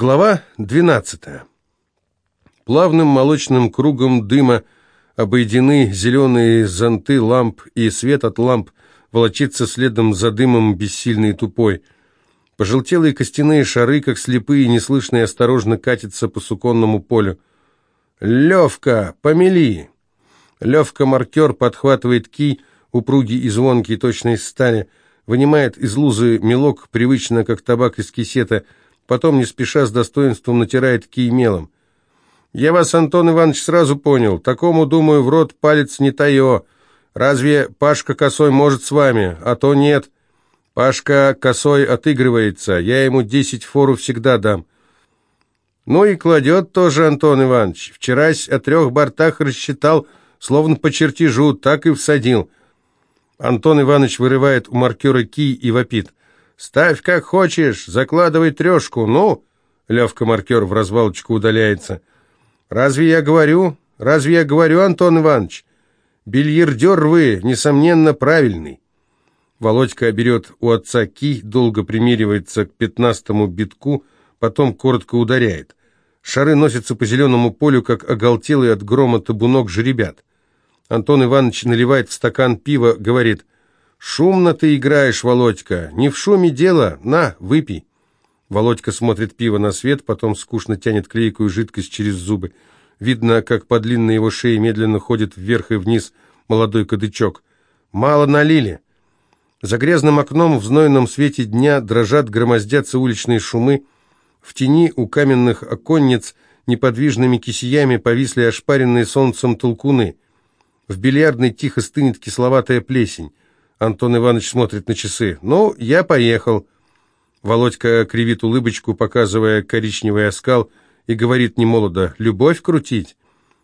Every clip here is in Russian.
Глава 12. Плавным молочным кругом дыма обойдены зеленые зонты ламп, и свет от ламп волочится следом за дымом бессильный и тупой. Пожелтелые костяные шары, как слепые, неслышно и осторожно катятся по суконному полю. «Левка, помели!» Левка-маркер подхватывает кий, упругий и звонкий, точно из стали, вынимает из лузы мелок, привычно, как табак из кисета, потом не спеша с достоинством натирает кий мелом. «Я вас, Антон Иванович, сразу понял. Такому, думаю, в рот палец не тайо. Разве Пашка Косой может с вами? А то нет. Пашка Косой отыгрывается. Я ему десять фору всегда дам». «Ну и кладет тоже, Антон Иванович. Вчерась о трех бортах рассчитал, словно по чертежу, так и всадил». Антон Иванович вырывает у маркера кий и вопит. «Ставь как хочешь, закладывай трешку, ну!» Левка-маркер в развалочку удаляется. «Разве я говорю? Разве я говорю, Антон Иванович? Бильярдер вы, несомненно, правильный». Володька берет у отца ки, долго примеривается к пятнадцатому битку, потом коротко ударяет. Шары носятся по зеленому полю, как оголтелый от грома табунок жеребят. Антон Иванович наливает в стакан пива, говорит – «Шумно ты играешь, Володька. Не в шуме дело. На, выпей». Володька смотрит пиво на свет, потом скучно тянет клейкую жидкость через зубы. Видно, как по длинной его шее медленно ходит вверх и вниз молодой кадычок. «Мало налили». За грязным окном в знойном свете дня дрожат, громоздятся уличные шумы. В тени у каменных оконниц неподвижными кисиями повисли ошпаренные солнцем толкуны. В бильярдной тихо стынет кисловатая плесень. Антон Иванович смотрит на часы. «Ну, я поехал». Володька кривит улыбочку, показывая коричневый оскал, и говорит немолодо «Любовь крутить?»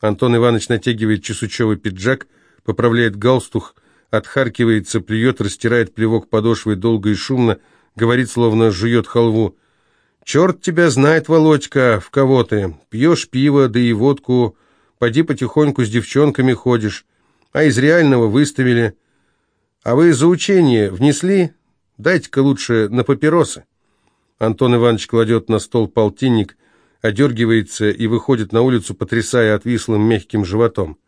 Антон Иванович натягивает чесучевый пиджак, поправляет галстух, отхаркивается, плюет, растирает плевок подошвой долго и шумно, говорит, словно жует халву. «Черт тебя знает, Володька, в кого ты. Пьешь пиво, да и водку, поди потихоньку с девчонками ходишь, а из реального выставили». «А вы за учение внесли? Дайте-ка лучше на папиросы». Антон Иванович кладет на стол полтинник, одергивается и выходит на улицу, потрясая отвислым мягким животом.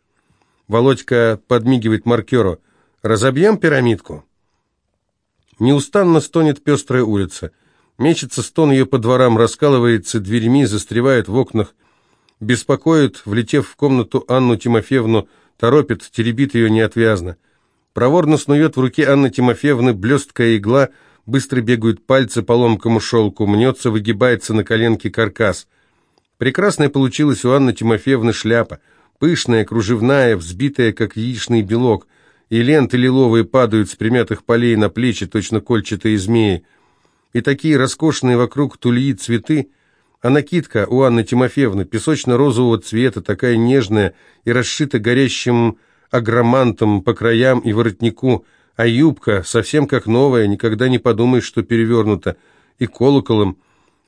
Володька подмигивает маркеру. «Разобьем пирамидку?» Неустанно стонет пестрая улица. Мечется стон ее по дворам, раскалывается дверьми, застревает в окнах. Беспокоит, влетев в комнату Анну Тимофеевну, торопит, теребит ее неотвязно. Проворно снует в руке Анны Тимофеевны блесткая игла, быстро бегают пальцы по ломкому шелку, мнется, выгибается на коленке каркас. Прекрасная получилась у Анны Тимофеевны шляпа, пышная, кружевная, взбитая, как яичный белок, и ленты лиловые падают с примятых полей на плечи, точно кольчатые змеи. И такие роскошные вокруг тульи цветы, а накидка у Анны Тимофеевны песочно-розового цвета, такая нежная и расшита горящим агромантом по краям и воротнику, а юбка совсем как новая, никогда не подумаешь, что перевернута, и колоколом.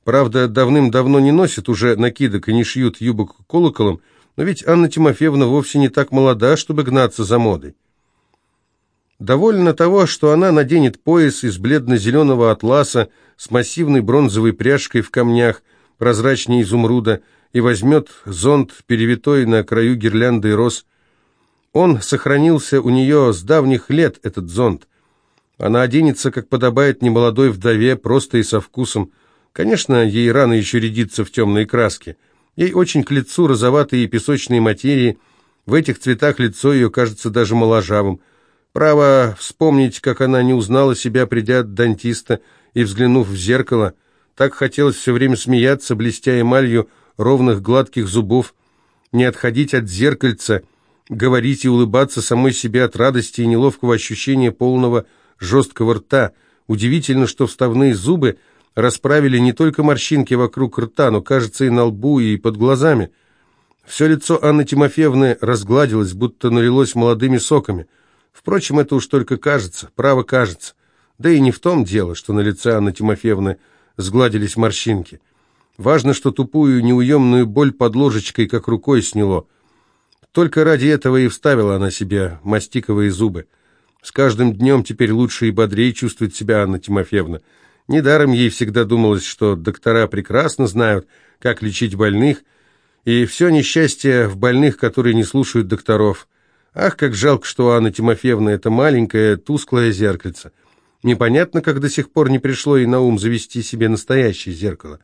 Правда, давным-давно не носят уже накидок и не шьют юбок колоколом, но ведь Анна Тимофеевна вовсе не так молода, чтобы гнаться за модой. Довольно того, что она наденет пояс из бледно-зеленого атласа с массивной бронзовой пряжкой в камнях, прозрачнее изумруда, и возьмет зонт, перевитой на краю гирлянды роз, он сохранился у нее с давних лет, этот зонт. Она оденется, как подобает немолодой вдове, просто и со вкусом. Конечно, ей рано еще рядиться в темные краски. Ей очень к лицу розоватые песочные материи. В этих цветах лицо ее кажется даже моложавым. Право вспомнить, как она не узнала себя, придя от дантиста и взглянув в зеркало. Так хотелось все время смеяться, блестя эмалью ровных гладких зубов, не отходить от зеркальца — говорить и улыбаться самой себе от радости и неловкого ощущения полного жесткого рта. Удивительно, что вставные зубы расправили не только морщинки вокруг рта, но, кажется, и на лбу, и под глазами. Все лицо Анны Тимофеевны разгладилось, будто налилось молодыми соками. Впрочем, это уж только кажется, право кажется. Да и не в том дело, что на лице Анны Тимофеевны сгладились морщинки. Важно, что тупую неуемную боль под ложечкой как рукой сняло – только ради этого и вставила она себе мастиковые зубы. С каждым днем теперь лучше и бодрее чувствует себя Анна Тимофеевна. Недаром ей всегда думалось, что доктора прекрасно знают, как лечить больных, и все несчастье в больных, которые не слушают докторов. Ах, как жалко, что Анна Тимофеевна — это маленькое, тусклое зеркальце. Непонятно, как до сих пор не пришло ей на ум завести себе настоящее зеркало.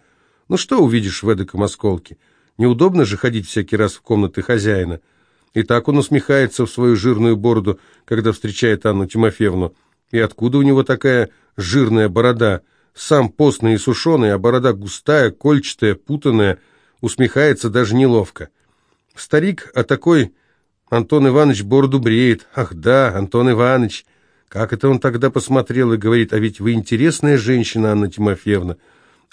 Ну что увидишь в эдаком осколке? Неудобно же ходить всякий раз в комнаты хозяина. И так он усмехается в свою жирную бороду, когда встречает Анну Тимофеевну. И откуда у него такая жирная борода? Сам постный и сушеный, а борода густая, кольчатая, путанная, усмехается даже неловко. Старик, а такой Антон Иванович бороду бреет. Ах да, Антон Иванович, как это он тогда посмотрел и говорит, а ведь вы интересная женщина, Анна Тимофеевна.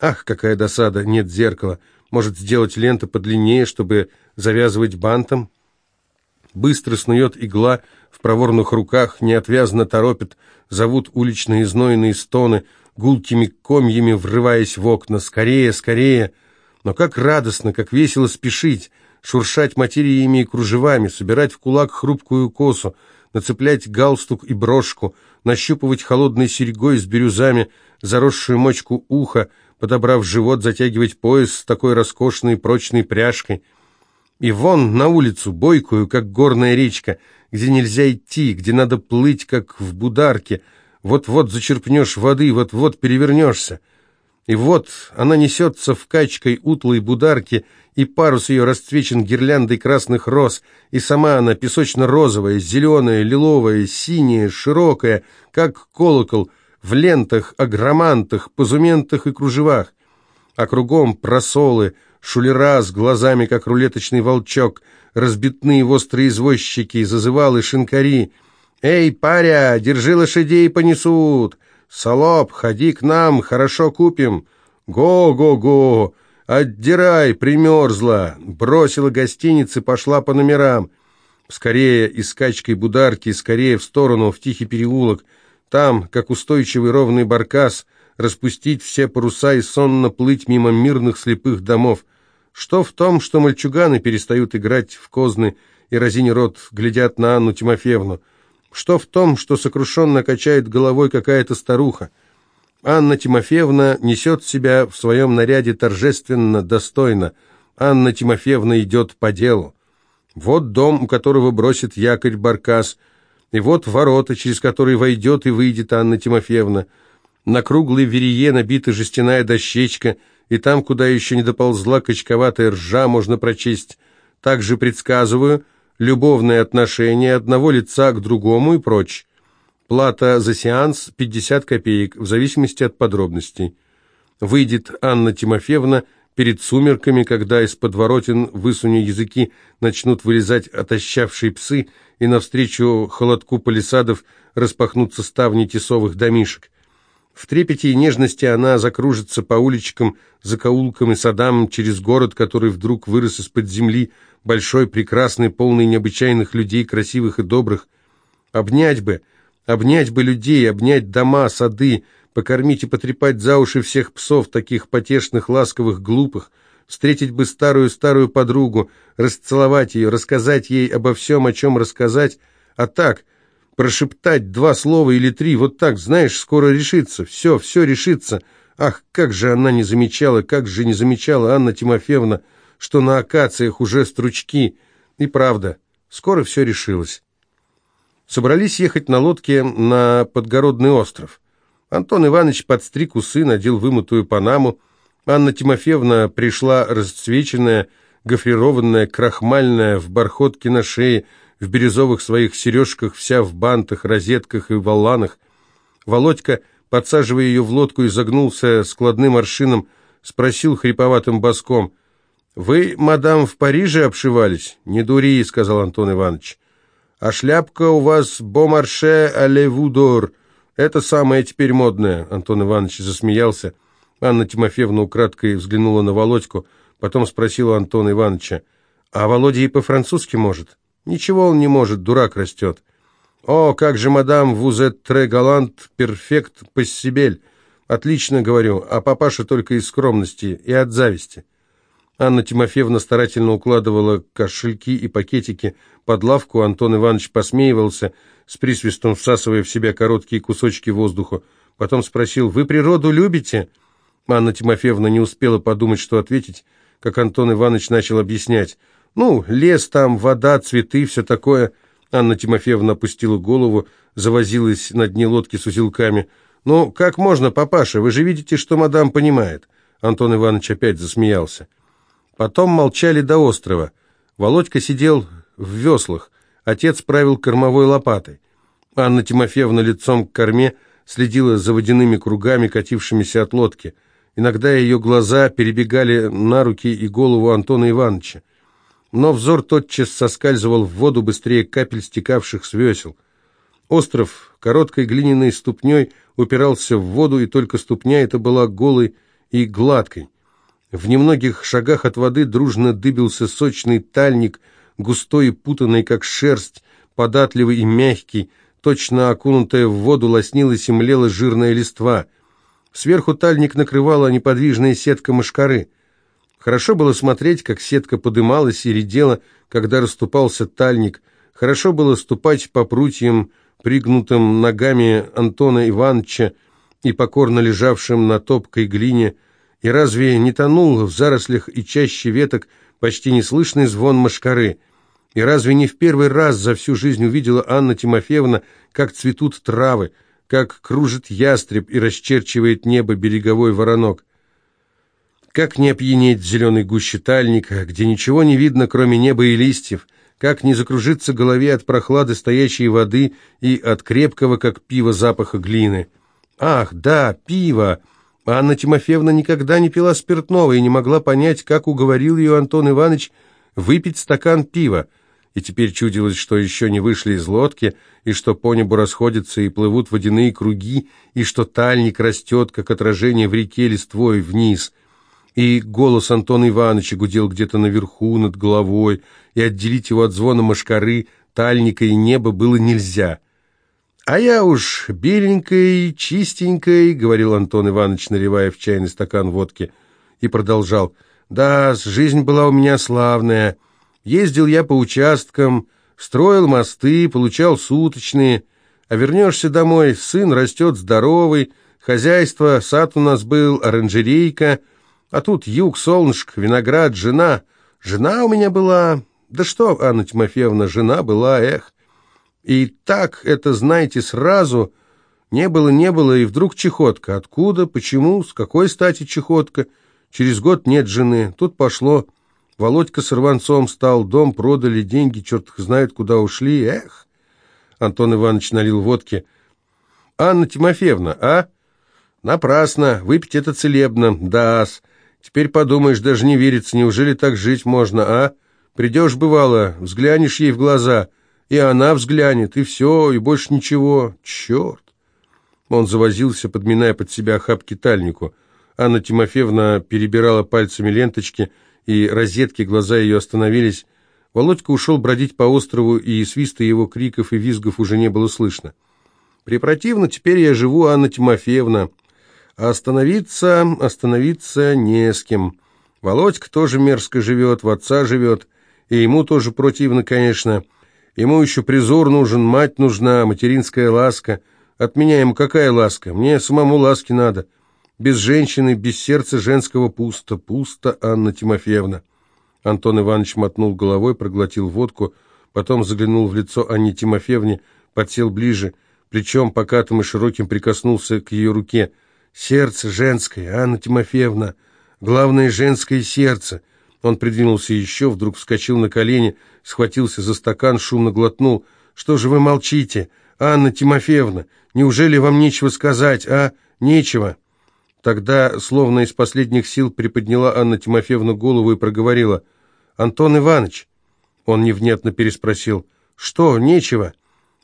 Ах, какая досада, нет зеркала. Может, сделать ленту подлиннее, чтобы завязывать бантом? Быстро снует игла в проворных руках, неотвязно торопит, зовут уличные знойные стоны, гулкими комьями врываясь в окна. Скорее, скорее! Но как радостно, как весело спешить! шуршать материями и кружевами, собирать в кулак хрупкую косу, нацеплять галстук и брошку, нащупывать холодной серьгой с бирюзами заросшую мочку уха, подобрав живот, затягивать пояс с такой роскошной прочной пряжкой. И вон на улицу, бойкую, как горная речка, где нельзя идти, где надо плыть, как в бударке, вот-вот зачерпнешь воды, вот-вот перевернешься. И вот она несется в качкой утлой бударки, и парус ее расцвечен гирляндой красных роз, и сама она песочно-розовая, зеленая, лиловая, синяя, широкая, как колокол, в лентах, агромантах, позументах и кружевах. А кругом просолы, шулера с глазами, как рулеточный волчок, разбитные острые извозчики, зазывалы шинкари. «Эй, паря, держи лошадей, понесут!» «Солоп, ходи к нам, хорошо купим!» «Го-го-го! Отдирай, примерзла!» Бросила гостиницы, пошла по номерам. Скорее и скачкой бударки, скорее в сторону, в тихий переулок. Там, как устойчивый ровный баркас, распустить все паруса и сонно плыть мимо мирных слепых домов. Что в том, что мальчуганы перестают играть в козны и разини рот глядят на Анну Тимофеевну? Что в том, что сокрушенно качает головой какая-то старуха? Анна Тимофеевна несет себя в своем наряде торжественно, достойно. Анна Тимофеевна идет по делу. Вот дом, у которого бросит якорь баркас, и вот ворота, через которые войдет и выйдет Анна Тимофеевна. На круглой верее набита жестяная дощечка, и там, куда еще не доползла качковатая ржа, можно прочесть. Также предсказываю, любовные отношения одного лица к другому и прочь. Плата за сеанс 50 копеек, в зависимости от подробностей. Выйдет Анна Тимофеевна перед сумерками, когда из подворотен высуню языки начнут вылезать отощавшие псы, и навстречу холодку палисадов распахнутся ставни тесовых домишек. В трепете и нежности она закружится по уличкам, закоулкам и садам через город, который вдруг вырос из-под земли, большой, прекрасный, полный необычайных людей, красивых и добрых. Обнять бы, обнять бы людей, обнять дома, сады, покормить и потрепать за уши всех псов, таких потешных, ласковых, глупых, встретить бы старую-старую подругу, расцеловать ее, рассказать ей обо всем, о чем рассказать, а так, прошептать два слова или три, вот так, знаешь, скоро решится, все, все решится. Ах, как же она не замечала, как же не замечала Анна Тимофеевна, что на акациях уже стручки. И правда, скоро все решилось. Собрались ехать на лодке на Подгородный остров. Антон Иванович подстриг усы, надел вымытую панаму. Анна Тимофеевна пришла расцвеченная, гофрированная, крахмальная, в бархотке на шее, в бирюзовых своих сережках, вся в бантах, розетках и волланах. Володька, подсаживая ее в лодку, изогнулся складным аршином, спросил хриповатым боском — «Вы, мадам, в Париже обшивались?» «Не дури», — сказал Антон Иванович. «А шляпка у вас бомарше але вудор. Это самое теперь модное», — Антон Иванович засмеялся. Анна Тимофеевна украдкой взглянула на Володьку, потом спросила Антона Ивановича. «А Володя и по-французски может?» «Ничего он не может, дурак растет». «О, как же, мадам, вузет тре галант, перфект пассибель». «Отлично, говорю, а папаша только из скромности и от зависти». Анна Тимофеевна старательно укладывала кошельки и пакетики под лавку, Антон Иванович посмеивался, с присвистом всасывая в себя короткие кусочки воздуха. Потом спросил, «Вы природу любите?» Анна Тимофеевна не успела подумать, что ответить, как Антон Иванович начал объяснять. «Ну, лес там, вода, цветы, все такое». Анна Тимофеевна опустила голову, завозилась на дне лодки с узелками. «Ну, как можно, папаша? Вы же видите, что мадам понимает». Антон Иванович опять засмеялся. Потом молчали до острова. Володька сидел в веслах, отец правил кормовой лопатой. Анна Тимофеевна лицом к корме следила за водяными кругами, катившимися от лодки. Иногда ее глаза перебегали на руки и голову Антона Ивановича. Но взор тотчас соскальзывал в воду быстрее капель, стекавших с весел. Остров короткой глиняной ступней упирался в воду, и только ступня эта была голой и гладкой. В немногих шагах от воды дружно дыбился сочный тальник, густой и путанный, как шерсть, податливый и мягкий, точно окунутая в воду лоснилась и млела жирная листва. Сверху тальник накрывала неподвижная сетка мошкары. Хорошо было смотреть, как сетка подымалась и редела, когда расступался тальник. Хорошо было ступать по прутьям, пригнутым ногами Антона Ивановича и покорно лежавшим на топкой глине, и разве не тонул в зарослях и чаще веток почти неслышный звон мошкары? И разве не в первый раз за всю жизнь увидела Анна Тимофеевна, как цветут травы, как кружит ястреб и расчерчивает небо береговой воронок? Как не опьянеть в зеленой гуще тальника, где ничего не видно, кроме неба и листьев? Как не закружиться голове от прохлады стоящей воды и от крепкого, как пиво, запаха глины? Ах, да, пиво! Анна Тимофеевна никогда не пила спиртного и не могла понять, как уговорил ее Антон Иванович выпить стакан пива. И теперь чудилось, что еще не вышли из лодки, и что по небу расходятся и плывут водяные круги, и что тальник растет, как отражение в реке листвой вниз. И голос Антона Ивановича гудел где-то наверху, над головой, и отделить его от звона мошкары, тальника и неба было нельзя. «А я уж беленькой, чистенькой», — говорил Антон Иванович, наливая в чайный стакан водки, и продолжал. «Да, жизнь была у меня славная. Ездил я по участкам, строил мосты, получал суточные. А вернешься домой, сын растет здоровый, хозяйство, сад у нас был, оранжерейка, а тут юг, солнышко, виноград, жена. Жена у меня была... Да что, Анна Тимофеевна, жена была, эх. И так это, знаете, сразу не было, не было, и вдруг чехотка. Откуда, почему, с какой стати чехотка? Через год нет жены. Тут пошло. Володька с рванцом стал, дом продали, деньги, черт их знает, куда ушли. Эх! Антон Иванович налил водки. «Анна Тимофеевна, а?» «Напрасно. Выпить это целебно. Да-с. Теперь подумаешь, даже не верится, неужели так жить можно, а? Придешь, бывало, взглянешь ей в глаза». И она взглянет, и все, и больше ничего. Черт! Он завозился, подминая под себя охапки тальнику. Анна Тимофеевна перебирала пальцами ленточки, и розетки, глаза ее остановились. Володька ушел бродить по острову, и свиста его криков и визгов уже не было слышно. «Препротивно, теперь я живу, Анна Тимофеевна. Остановиться, остановиться не с кем. Володька тоже мерзко живет, в отца живет, и ему тоже противно, конечно». Ему еще призор нужен, мать нужна, материнская ласка. От меня ему какая ласка? Мне самому ласки надо. Без женщины, без сердца женского пусто. Пусто, Анна Тимофеевна. Антон Иванович мотнул головой, проглотил водку, потом заглянул в лицо Анне Тимофеевне, подсел ближе, плечом покатым и широким прикоснулся к ее руке. «Сердце женское, Анна Тимофеевна, главное женское сердце». Он придвинулся еще, вдруг вскочил на колени, схватился за стакан, шумно глотнул. «Что же вы молчите? Анна Тимофеевна, неужели вам нечего сказать, а? Нечего?» Тогда, словно из последних сил, приподняла Анна Тимофеевна голову и проговорила. «Антон Иванович!» Он невнятно переспросил. «Что, нечего?»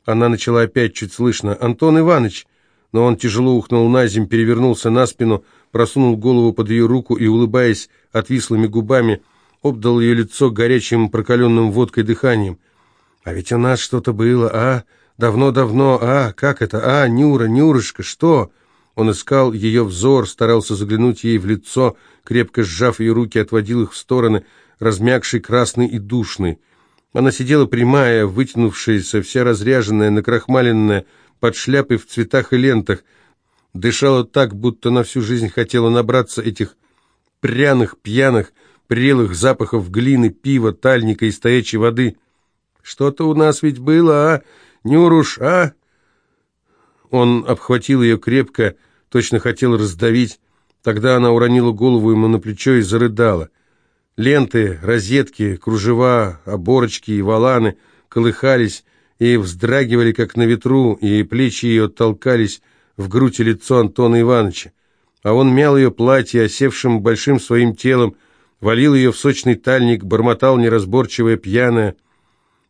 Она начала опять чуть слышно. «Антон Иванович!» Но он тяжело ухнул на земь, перевернулся на спину, просунул голову под ее руку и, улыбаясь отвислыми губами, обдал ее лицо горячим прокаленным водкой дыханием. «А ведь у нас что-то было, а? Давно-давно, а? Как это? А, Нюра, Нюрочка, что?» Он искал ее взор, старался заглянуть ей в лицо, крепко сжав ее руки, отводил их в стороны, размягший, красный и душный. Она сидела прямая, вытянувшаяся, вся разряженная, накрахмаленная, под шляпой в цветах и лентах. Дышала так, будто на всю жизнь хотела набраться этих пряных, пьяных, прелых запахов глины, пива, тальника и стоячей воды. «Что-то у нас ведь было, а? Нюруш, а?» Он обхватил ее крепко, точно хотел раздавить. Тогда она уронила голову ему на плечо и зарыдала. Ленты, розетки, кружева, оборочки и валаны колыхались и вздрагивали, как на ветру, и плечи ее толкались в грудь и лицо Антона Ивановича. А он мял ее платье, осевшим большим своим телом, валил ее в сочный тальник, бормотал неразборчивое пьяное.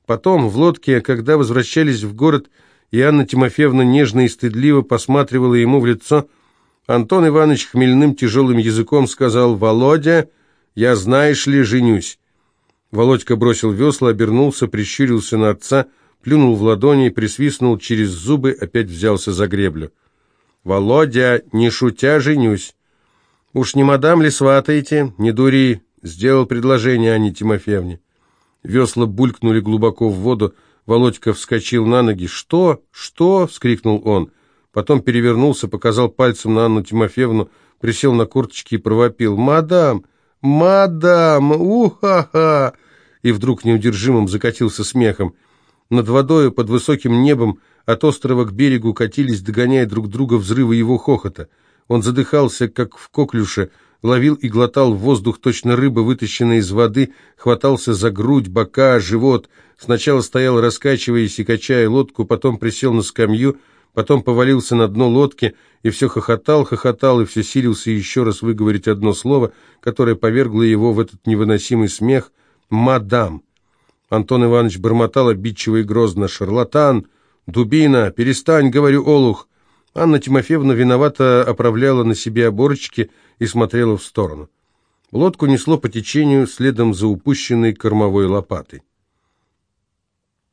Потом, в лодке, когда возвращались в город, и Анна Тимофеевна нежно и стыдливо посматривала ему в лицо, Антон Иванович хмельным тяжелым языком сказал «Володя, я, знаешь ли, женюсь». Володька бросил весла, обернулся, прищурился на отца, плюнул в ладони, присвистнул через зубы, опять взялся за греблю. «Володя, не шутя, женюсь». «Уж не мадам ли сватаете? Не дури», — сделал предложение Анне Тимофеевне. Весла булькнули глубоко в воду, Володька вскочил на ноги. «Что? Что?» — вскрикнул он. Потом перевернулся, показал пальцем на Анну Тимофеевну, присел на курточки и провопил. «Мадам! Мадам! Уха-ха!» И вдруг неудержимым закатился смехом. Над водою, под высоким небом, от острова к берегу катились, догоняя друг друга взрывы его хохота. Он задыхался, как в коклюше, ловил и глотал воздух, точно рыба, вытащенная из воды, хватался за грудь, бока, живот. Сначала стоял, раскачиваясь и качая лодку, потом присел на скамью, потом повалился на дно лодки и все хохотал, хохотал и все силился еще раз выговорить одно слово, которое повергло его в этот невыносимый смех «Мадам». Антон Иванович бормотал обидчиво и грозно «Шарлатан! Дубина! Перестань, говорю, Олух!» Анна Тимофеевна виновато оправляла на себе оборочки и смотрела в сторону. Лодку несло по течению следом за упущенной кормовой лопатой.